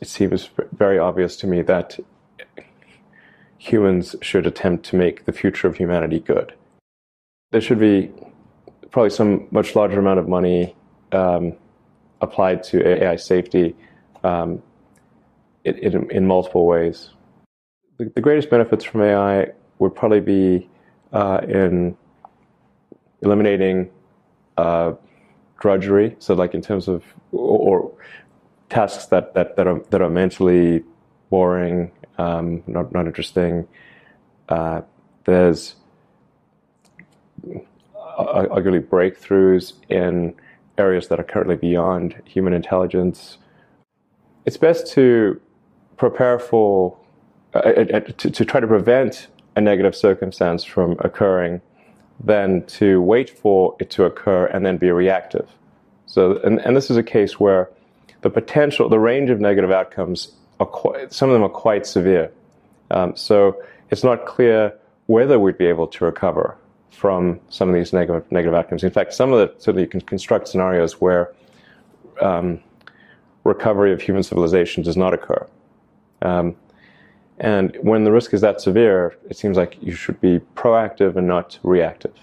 it seems very obvious to me that humans should attempt to make the future of humanity good. There should be probably some much larger amount of money um, applied to AI safety um, in, multiple ways. The, the, greatest benefits from AI would probably be uh, in eliminating uh, drudgery. So, like in terms of or, or tasks that, that, that are that are mentally boring um, not, not interesting. Uh, there's arguably breakthroughs in areas that are currently beyond human intelligence. It's best to prepare for, uh, uh, uh to, to try to prevent a negative circumstance from occurring than to wait for it to occur and then be reactive. So, and, and this is a case where the potential, the range of negative outcomes quite, some of them are quite severe. Um, so it's not clear whether we'd be able to recover from some of these negative, negative outcomes. In fact, some of the certainly you can construct scenarios where um, recovery of human civilization does not occur. Um, and when the risk is that severe, it seems like you should be proactive and not reactive.